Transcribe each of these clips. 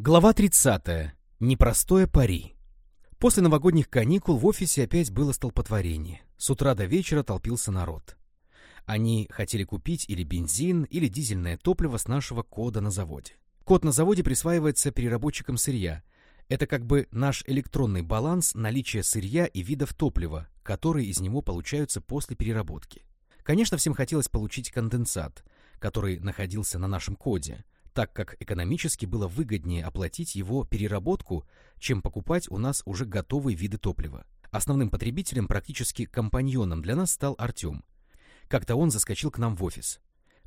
Глава 30. Непростое пари. После новогодних каникул в офисе опять было столпотворение. С утра до вечера толпился народ. Они хотели купить или бензин, или дизельное топливо с нашего кода на заводе. Код на заводе присваивается переработчикам сырья. Это как бы наш электронный баланс наличия сырья и видов топлива, которые из него получаются после переработки. Конечно, всем хотелось получить конденсат, который находился на нашем коде – так как экономически было выгоднее оплатить его переработку, чем покупать у нас уже готовые виды топлива. Основным потребителем, практически компаньоном для нас стал Артем. Как-то он заскочил к нам в офис.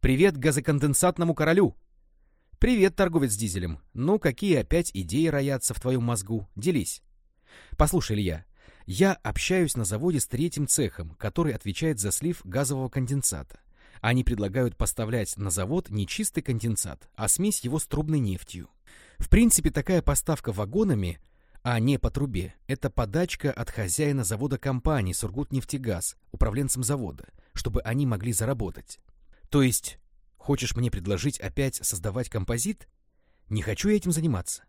«Привет газоконденсатному королю!» «Привет, торговец дизелем. Ну, какие опять идеи роятся в твоем мозгу? Делись!» «Послушай, Илья, я общаюсь на заводе с третьим цехом, который отвечает за слив газового конденсата. Они предлагают поставлять на завод не чистый конденсат, а смесь его с трубной нефтью. В принципе, такая поставка вагонами, а не по трубе, это подачка от хозяина завода компании «Сургутнефтегаз», управленцам завода, чтобы они могли заработать. То есть, хочешь мне предложить опять создавать композит? Не хочу я этим заниматься.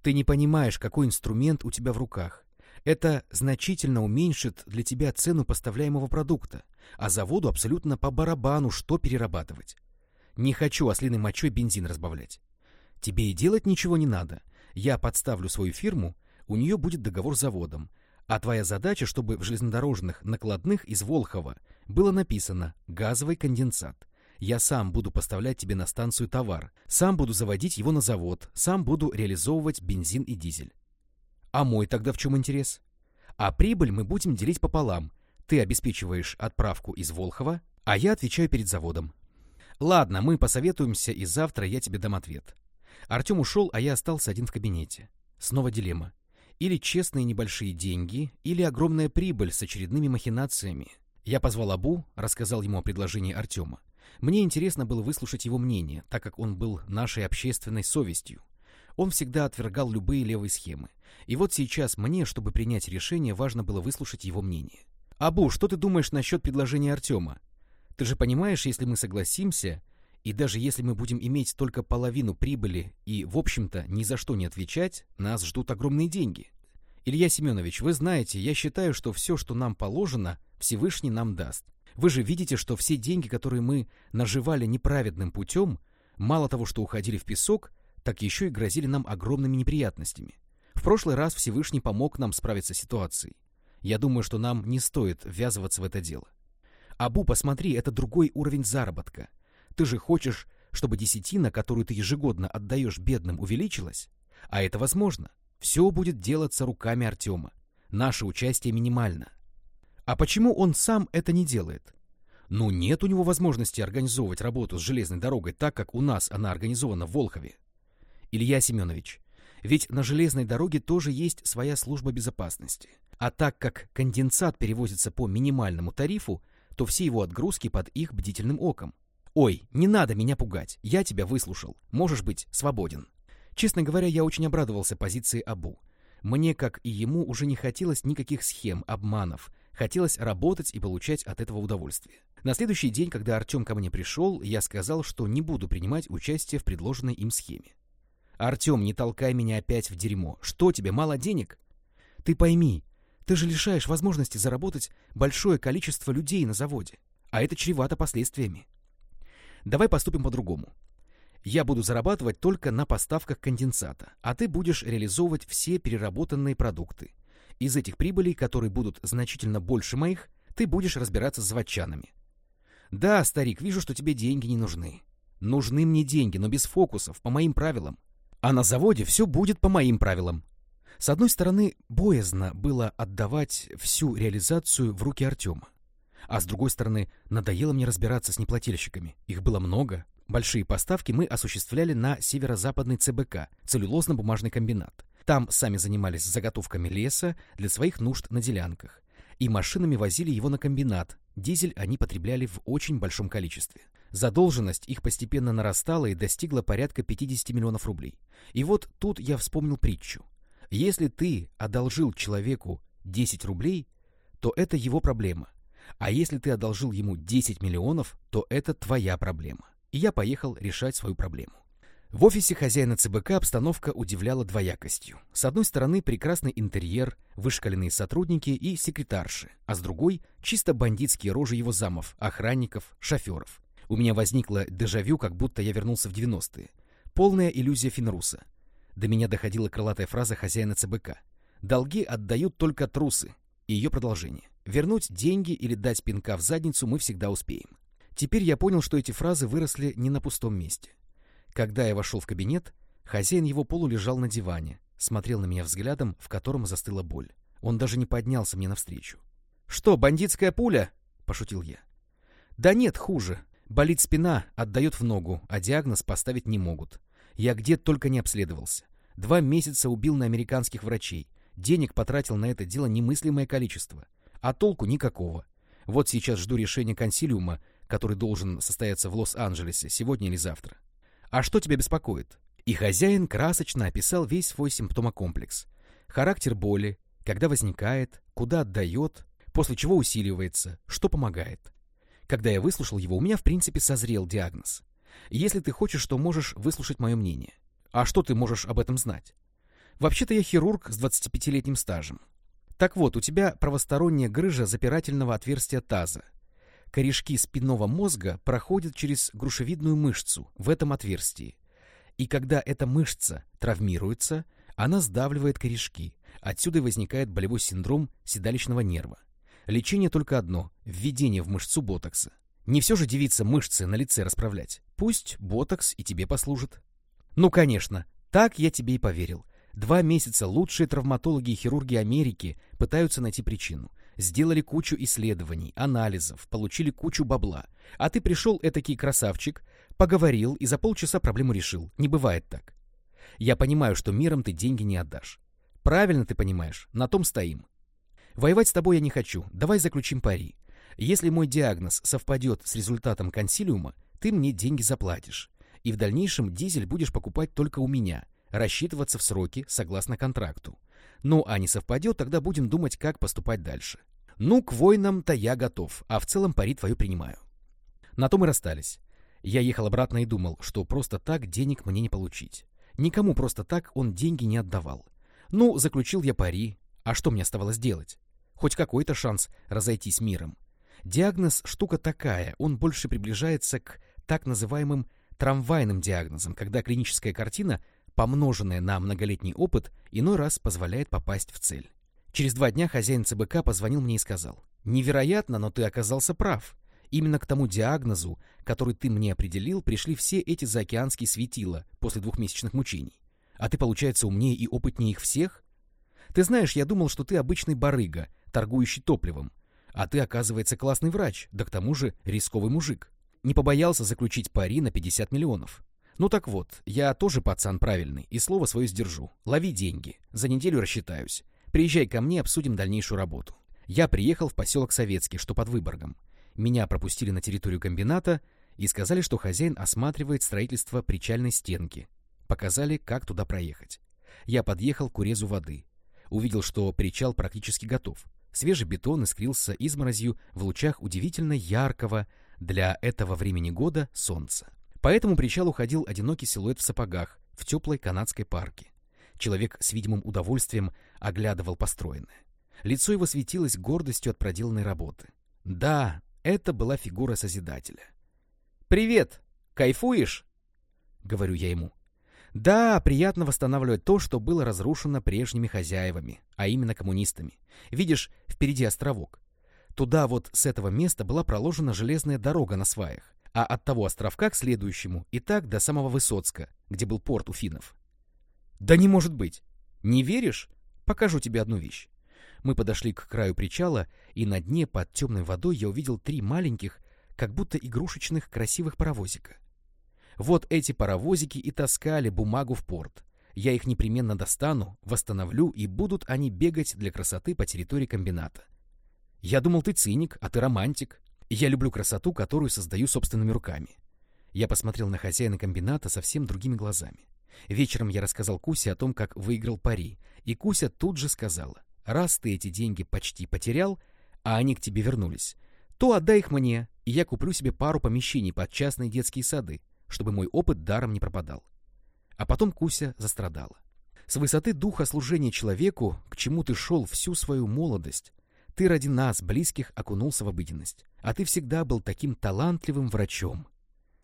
Ты не понимаешь, какой инструмент у тебя в руках. Это значительно уменьшит для тебя цену поставляемого продукта, а заводу абсолютно по барабану, что перерабатывать. Не хочу ослиной мочой бензин разбавлять. Тебе и делать ничего не надо. Я подставлю свою фирму, у нее будет договор с заводом, а твоя задача, чтобы в железнодорожных накладных из Волхова было написано «газовый конденсат». Я сам буду поставлять тебе на станцию товар, сам буду заводить его на завод, сам буду реализовывать бензин и дизель. А мой тогда в чем интерес? А прибыль мы будем делить пополам. Ты обеспечиваешь отправку из Волхова, а я отвечаю перед заводом. Ладно, мы посоветуемся, и завтра я тебе дам ответ. Артем ушел, а я остался один в кабинете. Снова дилемма. Или честные небольшие деньги, или огромная прибыль с очередными махинациями. Я позвал Абу, рассказал ему о предложении Артема. Мне интересно было выслушать его мнение, так как он был нашей общественной совестью. Он всегда отвергал любые левые схемы. И вот сейчас мне, чтобы принять решение, важно было выслушать его мнение. «Абу, что ты думаешь насчет предложения Артема? Ты же понимаешь, если мы согласимся, и даже если мы будем иметь только половину прибыли и, в общем-то, ни за что не отвечать, нас ждут огромные деньги. Илья Семенович, вы знаете, я считаю, что все, что нам положено, Всевышний нам даст. Вы же видите, что все деньги, которые мы наживали неправедным путем, мало того, что уходили в песок, так еще и грозили нам огромными неприятностями. В прошлый раз Всевышний помог нам справиться с ситуацией. Я думаю, что нам не стоит ввязываться в это дело. Абу, посмотри, это другой уровень заработка. Ты же хочешь, чтобы десятина, которую ты ежегодно отдаешь бедным, увеличилась? А это возможно. Все будет делаться руками Артема. Наше участие минимально. А почему он сам это не делает? Ну, нет у него возможности организовывать работу с железной дорогой так, как у нас она организована в Волхове. Илья Семенович, ведь на железной дороге тоже есть своя служба безопасности. А так как конденсат перевозится по минимальному тарифу, то все его отгрузки под их бдительным оком. Ой, не надо меня пугать, я тебя выслушал, можешь быть свободен. Честно говоря, я очень обрадовался позиции Абу. Мне, как и ему, уже не хотелось никаких схем, обманов. Хотелось работать и получать от этого удовольствие. На следующий день, когда Артем ко мне пришел, я сказал, что не буду принимать участие в предложенной им схеме. Артем, не толкай меня опять в дерьмо. Что тебе, мало денег? Ты пойми, ты же лишаешь возможности заработать большое количество людей на заводе. А это чревато последствиями. Давай поступим по-другому. Я буду зарабатывать только на поставках конденсата, а ты будешь реализовывать все переработанные продукты. Из этих прибылей, которые будут значительно больше моих, ты будешь разбираться с заводчанами. Да, старик, вижу, что тебе деньги не нужны. Нужны мне деньги, но без фокусов, по моим правилам. А на заводе все будет по моим правилам. С одной стороны, боязно было отдавать всю реализацию в руки Артема. А с другой стороны, надоело мне разбираться с неплательщиками. Их было много. Большие поставки мы осуществляли на северо-западный ЦБК, целлюлозно-бумажный комбинат. Там сами занимались заготовками леса для своих нужд на делянках. И машинами возили его на комбинат. Дизель они потребляли в очень большом количестве. Задолженность их постепенно нарастала и достигла порядка 50 миллионов рублей. И вот тут я вспомнил притчу. Если ты одолжил человеку 10 рублей, то это его проблема. А если ты одолжил ему 10 миллионов, то это твоя проблема. И я поехал решать свою проблему. В офисе хозяина ЦБК обстановка удивляла двоякостью. С одной стороны, прекрасный интерьер, вышкаленные сотрудники и секретарши, а с другой — чисто бандитские рожи его замов, охранников, шоферов. У меня возникло дежавю, как будто я вернулся в 90-е. Полная иллюзия Финруса. До меня доходила крылатая фраза хозяина ЦБК. «Долги отдают только трусы». И ее продолжение. «Вернуть деньги или дать пинка в задницу мы всегда успеем». Теперь я понял, что эти фразы выросли не на пустом месте. Когда я вошел в кабинет, хозяин его полу лежал на диване, смотрел на меня взглядом, в котором застыла боль. Он даже не поднялся мне навстречу. «Что, бандитская пуля?» — пошутил я. «Да нет, хуже. Болит спина, отдает в ногу, а диагноз поставить не могут. Я где только не обследовался. Два месяца убил на американских врачей. Денег потратил на это дело немыслимое количество. А толку никакого. Вот сейчас жду решения консилиума, который должен состояться в Лос-Анджелесе сегодня или завтра. А что тебя беспокоит? И хозяин красочно описал весь свой симптомокомплекс. Характер боли, когда возникает, куда отдает, после чего усиливается, что помогает. Когда я выслушал его, у меня в принципе созрел диагноз. Если ты хочешь, то можешь выслушать мое мнение. А что ты можешь об этом знать? Вообще-то я хирург с 25-летним стажем. Так вот, у тебя правосторонняя грыжа запирательного отверстия таза, корешки спинного мозга проходят через грушевидную мышцу в этом отверстии. И когда эта мышца травмируется, она сдавливает корешки. Отсюда возникает болевой синдром седалищного нерва. Лечение только одно – введение в мышцу ботокса. Не все же девица мышцы на лице расправлять. Пусть ботокс и тебе послужит. Ну, конечно, так я тебе и поверил. Два месяца лучшие травматологи и хирурги Америки пытаются найти причину. Сделали кучу исследований, анализов, получили кучу бабла. А ты пришел этакий красавчик, поговорил и за полчаса проблему решил. Не бывает так. Я понимаю, что миром ты деньги не отдашь. Правильно ты понимаешь, на том стоим. Воевать с тобой я не хочу, давай заключим пари. Если мой диагноз совпадет с результатом консилиума, ты мне деньги заплатишь. И в дальнейшем дизель будешь покупать только у меня, рассчитываться в сроки согласно контракту. Ну, а не совпадет, тогда будем думать, как поступать дальше. Ну, к войнам-то я готов, а в целом пари твою принимаю. На том и расстались. Я ехал обратно и думал, что просто так денег мне не получить. Никому просто так он деньги не отдавал. Ну, заключил я пари, а что мне оставалось делать? Хоть какой-то шанс разойтись миром. Диагноз штука такая, он больше приближается к так называемым трамвайным диагнозам, когда клиническая картина помноженное на многолетний опыт, иной раз позволяет попасть в цель. Через два дня хозяин ЦБК позвонил мне и сказал, «Невероятно, но ты оказался прав. Именно к тому диагнозу, который ты мне определил, пришли все эти заокеанские светила после двухмесячных мучений. А ты, получается, умнее и опытнее их всех? Ты знаешь, я думал, что ты обычный барыга, торгующий топливом. А ты, оказывается, классный врач, да к тому же рисковый мужик. Не побоялся заключить пари на 50 миллионов. Ну так вот, я тоже пацан правильный, и слово свое сдержу. Лови деньги. За неделю рассчитаюсь. Приезжай ко мне, обсудим дальнейшую работу. Я приехал в поселок Советский, что под Выборгом. Меня пропустили на территорию комбината и сказали, что хозяин осматривает строительство причальной стенки. Показали, как туда проехать. Я подъехал к урезу воды. Увидел, что причал практически готов. Свежий бетон искрился изморозью в лучах удивительно яркого для этого времени года солнца. По этому причалу ходил одинокий силуэт в сапогах в теплой канадской парке. Человек с видимым удовольствием оглядывал построенное. Лицо его светилось гордостью от проделанной работы. Да, это была фигура Созидателя. «Привет! Кайфуешь?» — говорю я ему. Да, приятно восстанавливать то, что было разрушено прежними хозяевами, а именно коммунистами. Видишь, впереди островок. Туда вот с этого места была проложена железная дорога на сваях а от того островка к следующему и так до самого Высоцка, где был порт у финнов. Да не может быть! Не веришь? Покажу тебе одну вещь. Мы подошли к краю причала, и на дне под темной водой я увидел три маленьких, как будто игрушечных красивых паровозика. Вот эти паровозики и таскали бумагу в порт. Я их непременно достану, восстановлю, и будут они бегать для красоты по территории комбината. Я думал, ты циник, а ты романтик. Я люблю красоту, которую создаю собственными руками. Я посмотрел на хозяина комбината совсем другими глазами. Вечером я рассказал Кусе о том, как выиграл пари, и Куся тут же сказала, раз ты эти деньги почти потерял, а они к тебе вернулись, то отдай их мне, и я куплю себе пару помещений под частные детские сады, чтобы мой опыт даром не пропадал. А потом Куся застрадала. С высоты духа служения человеку, к чему ты шел всю свою молодость, ты ради нас, близких, окунулся в обыденность. А ты всегда был таким талантливым врачом.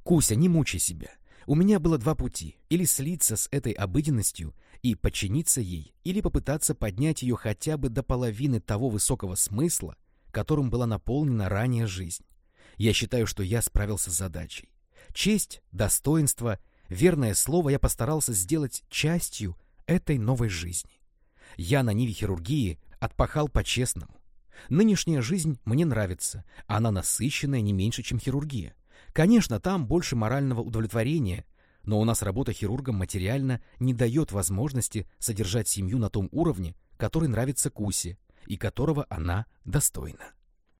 Куся, не мучай себя. У меня было два пути. Или слиться с этой обыденностью и подчиниться ей, или попытаться поднять ее хотя бы до половины того высокого смысла, которым была наполнена ранее жизнь. Я считаю, что я справился с задачей. Честь, достоинство, верное слово я постарался сделать частью этой новой жизни. Я на ниве хирургии отпахал по-честному. Нынешняя жизнь мне нравится, она насыщенная не меньше, чем хирургия. Конечно, там больше морального удовлетворения, но у нас работа хирургом материально не дает возможности содержать семью на том уровне, который нравится Кусе и которого она достойна.